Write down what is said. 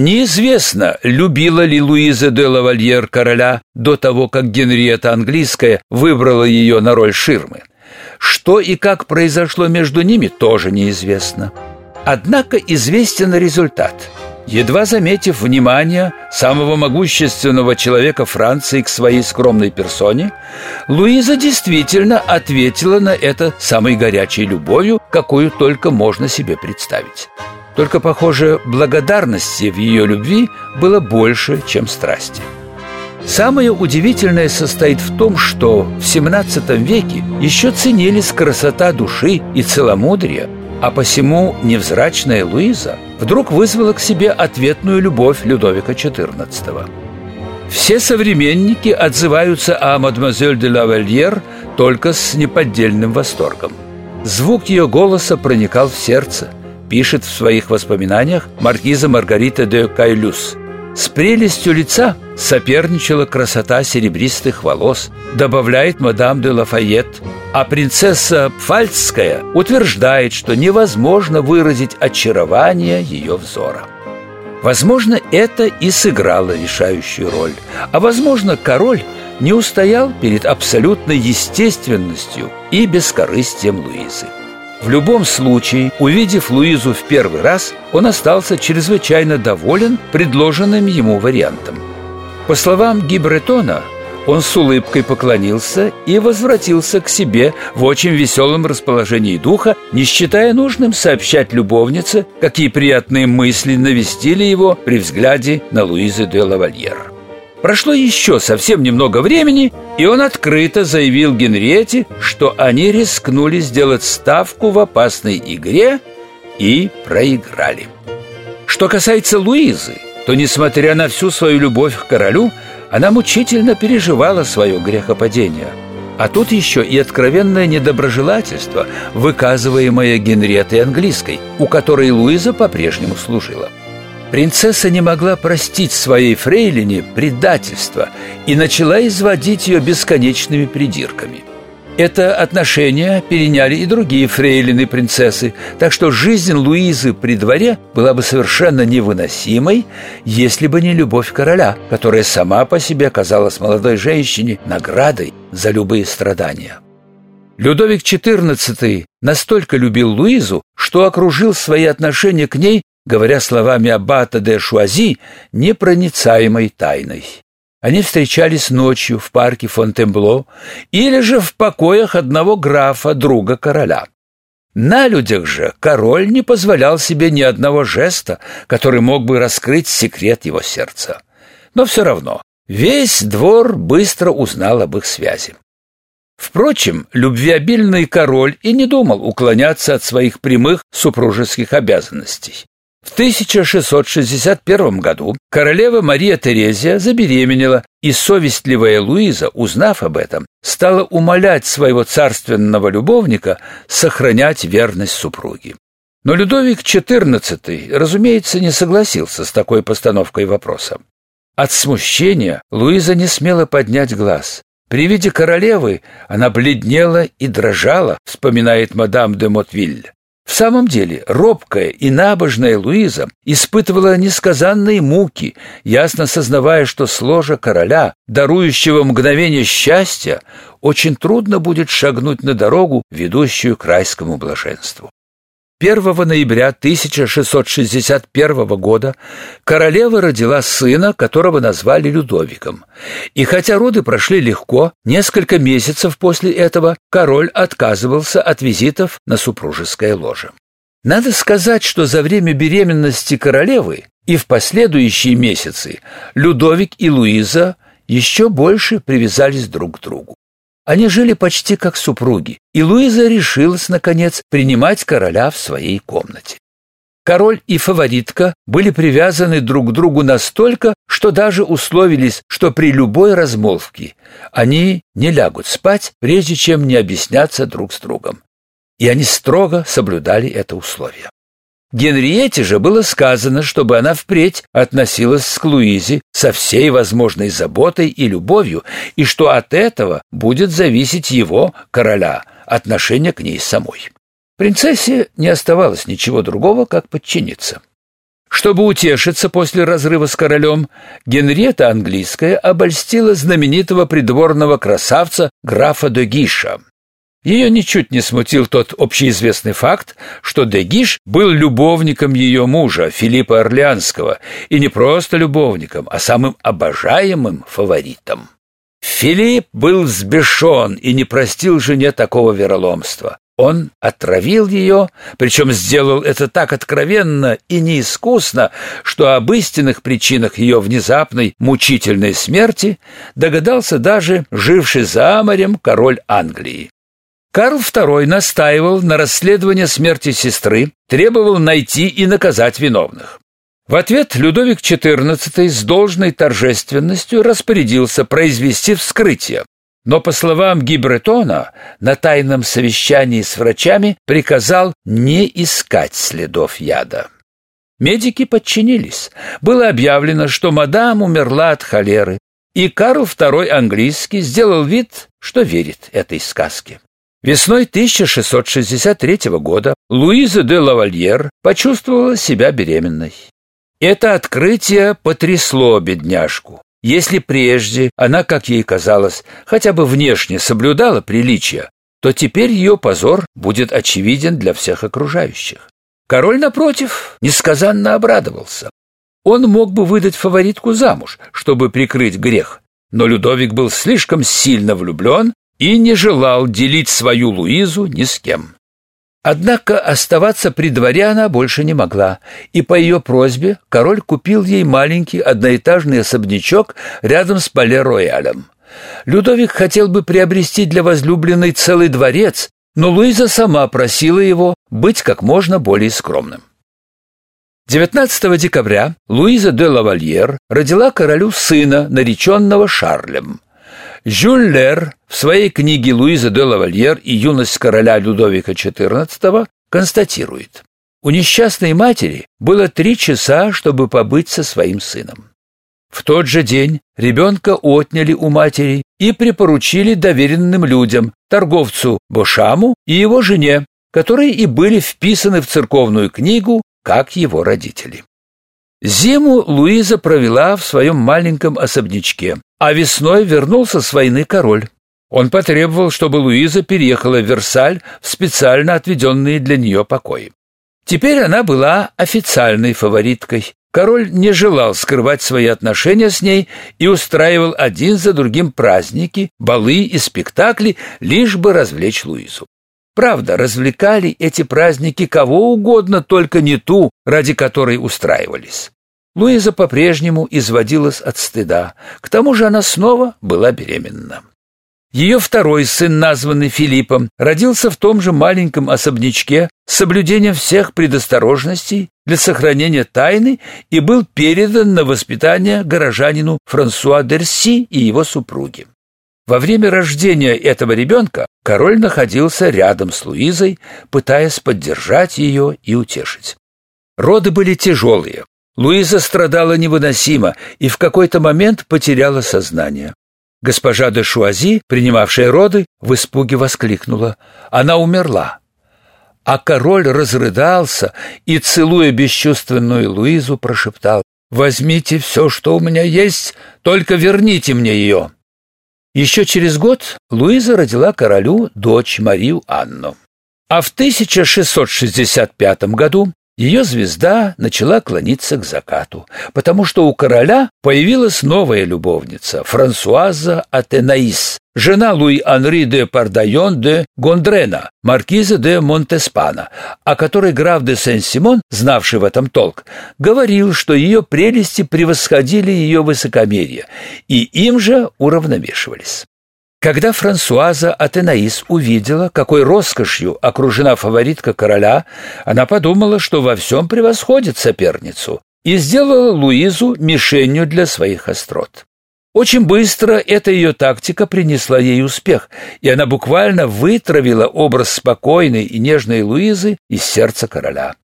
Неизвестно, любила ли Луиза де Лавальер короля до того, как Генриетта Английская выбрала ее на роль ширмы. Что и как произошло между ними, тоже неизвестно. Однако известен результат. Едва заметив внимание самого могущественного человека Франции к своей скромной персоне, Луиза действительно ответила на это самой горячей любовью, какую только можно себе представить. Только, похоже, благодарности в ее любви было больше, чем страсти. Самое удивительное состоит в том, что в XVII веке еще ценились красота души и целомудрие, а посему невзрачная Луиза вдруг вызвала к себе ответную любовь Людовика XIV. Все современники отзываются о мадемуазель де лавальер только с неподдельным восторгом. Звук ее голоса проникал в сердце, пишет в своих воспоминаниях маркиза Маргарита де Кайлюс. С прелестью лица соперничала красота серебристых волос, добавляет мадам де Лафайет, а принцесса Пфальцская утверждает, что невозможно выразить очарование ее взора. Возможно, это и сыграло решающую роль, а возможно, король не устоял перед абсолютной естественностью и бескорыстием Луизы. В любом случае, увидев Луизу в первый раз, он остался чрезвычайно доволен предложенным ему вариантом. По словам Гибретона, он с улыбкой поклонился и возвратился к себе в очень веселом расположении духа, не считая нужным сообщать любовнице, какие приятные мысли навестили его при взгляде на Луизу де Лавальер. Прошло еще совсем немного времени, и он открыто заявил Генриете, что они рискнули сделать ставку в опасной игре и проиграли. Что касается Луизы, то, несмотря на всю свою любовь к королю, она мучительно переживала свое грехопадение. А тут еще и откровенное недоброжелательство, выказываемое Генриетой Английской, у которой Луиза по-прежнему служила. Принцесса не могла простить своей фрейлине предательство и начала изводить ее бесконечными придирками. Это отношение переняли и другие фрейлины принцессы, так что жизнь Луизы при дворе была бы совершенно невыносимой, если бы не любовь короля, которая сама по себе казалась молодой женщине наградой за любые страдания. Людовик XIV настолько любил Луизу, что окружил свои отношения к ней говоря словами аббата де Шуази, непроницаемой тайной. Они встречались ночью в парке Фонтенбло или же в покоях одного графа, друга короля. На людях же король не позволял себе ни одного жеста, который мог бы раскрыть секрет его сердца. Но все равно весь двор быстро узнал об их связи. Впрочем, любвеобильный король и не думал уклоняться от своих прямых супружеских обязанностей. В 1661 году королева Мария Терезия забеременела, и совестливая Луиза, узнав об этом, стала умолять своего царственного любовника сохранять верность супруге. Но Людовик XIV, разумеется, не согласился с такой постановкой вопроса. От смущения Луиза не смела поднять глаз. При виде королевы она бледнела и дрожала, вспоминает мадам де Мотвиль. В самом деле, робкая и набожная Луиза испытывала несказанные муки, ясно сознавая, что с ложа короля, дарующего мгновение счастья, очень трудно будет шагнуть на дорогу, ведущую к райскому блаженству. 1 ноября 1661 года королева родила сына, которого назвали Людовиком. И хотя роды прошли легко, несколько месяцев после этого король отказывался от визитов на супружеское ложе. Надо сказать, что за время беременности королевы и в последующие месяцы Людовик и Луиза еще больше привязались друг к другу. Они жили почти как супруги, и Луиза решилась, наконец, принимать короля в своей комнате. Король и фаворитка были привязаны друг к другу настолько, что даже условились, что при любой размолвке они не лягут спать, прежде чем не объясняться друг с другом. И они строго соблюдали это условие. Генриете же было сказано, чтобы она впредь относилась к Луизе со всей возможной заботой и любовью, и что от этого будет зависеть его, короля, отношение к ней самой. Принцессе не оставалось ничего другого, как подчиниться. Чтобы утешиться после разрыва с королем, Генриетта английская обольстила знаменитого придворного красавца графа де Гиша. Ее ничуть не смутил тот общеизвестный факт, что Дегиш был любовником ее мужа, Филиппа Орлеанского, и не просто любовником, а самым обожаемым фаворитом. Филипп был взбешен и не простил жене такого вероломства. Он отравил ее, причем сделал это так откровенно и неискусно, что об истинных причинах ее внезапной мучительной смерти догадался даже живший за морем король Англии. Карл II настаивал на расследовании смерти сестры, требовал найти и наказать виновных. В ответ Людовик XIV с должной торжественностью распорядился произвести вскрытие, но, по словам Гибретона, на тайном совещании с врачами приказал не искать следов яда. Медики подчинились. Было объявлено, что мадам умерла от холеры, и Карл II английский сделал вид, что верит этой сказке. Весной 1663 года Луиза де Лавальер почувствовала себя беременной. Это открытие потрясло бедняжку. Если прежде она, как ей казалось, хотя бы внешне соблюдала приличия, то теперь ее позор будет очевиден для всех окружающих. Король, напротив, несказанно обрадовался. Он мог бы выдать фаворитку замуж, чтобы прикрыть грех, но Людовик был слишком сильно влюблен и не желал делить свою Луизу ни с кем. Однако оставаться при дворе она больше не могла, и по ее просьбе король купил ей маленький одноэтажный особнячок рядом с Пале-Роялем. Людовик хотел бы приобрести для возлюбленной целый дворец, но Луиза сама просила его быть как можно более скромным. 19 декабря Луиза де Лавальер родила королю сына, нареченного Шарлем. Жюль Лер в своей книге «Луиза де Лавальер и юность короля Людовика XIV» констатирует, у несчастной матери было три часа, чтобы побыть со своим сыном. В тот же день ребенка отняли у матери и припоручили доверенным людям, торговцу Бошаму и его жене, которые и были вписаны в церковную книгу как его родители. Зиму Луиза провела в своем маленьком особнячке, а весной вернулся с войны король. Он потребовал, чтобы Луиза переехала в Версаль в специально отведенные для нее покои. Теперь она была официальной фавориткой. Король не желал скрывать свои отношения с ней и устраивал один за другим праздники, балы и спектакли, лишь бы развлечь Луизу. Правда, развлекали эти праздники кого угодно, только не ту, ради которой устраивались. Луиза по-прежнему изводилась от стыда. К тому же она снова была беременна. Ее второй сын, названный Филиппом, родился в том же маленьком особнячке с соблюдением всех предосторожностей для сохранения тайны и был передан на воспитание горожанину Франсуа Дерси и его супруге. Во время рождения этого ребенка король находился рядом с Луизой, пытаясь поддержать ее и утешить. Роды были тяжелые. Луиза страдала невыносимо и в какой-то момент потеряла сознание. Госпожа де Шуази, принимавшая роды, в испуге воскликнула: "Она умерла". А король разрыдался и, целуя бесчувственную Луизу, прошептал: "Возьмите все, что у меня есть, только верните мне ее». Еще через год Луиза родила королю дочь Марию Анну. А в 1665 году ее звезда начала клониться к закату, потому что у короля появилась новая любовница, Франсуаза Атенаис, жена Луи-Анри де Пардайон де Гондрена, маркиза де Монтеспана, о которой граф де Сен-Симон, знавший в этом толк, говорил, что ее прелести превосходили ее высокомерие, и им же уравновешивались. Когда Франсуаза Атенаис увидела, какой роскошью окружена фаворитка короля, она подумала, что во всем превосходит соперницу, и сделала Луизу мишенью для своих острот. Очень быстро эта ее тактика принесла ей успех, и она буквально вытравила образ спокойной и нежной Луизы из сердца короля.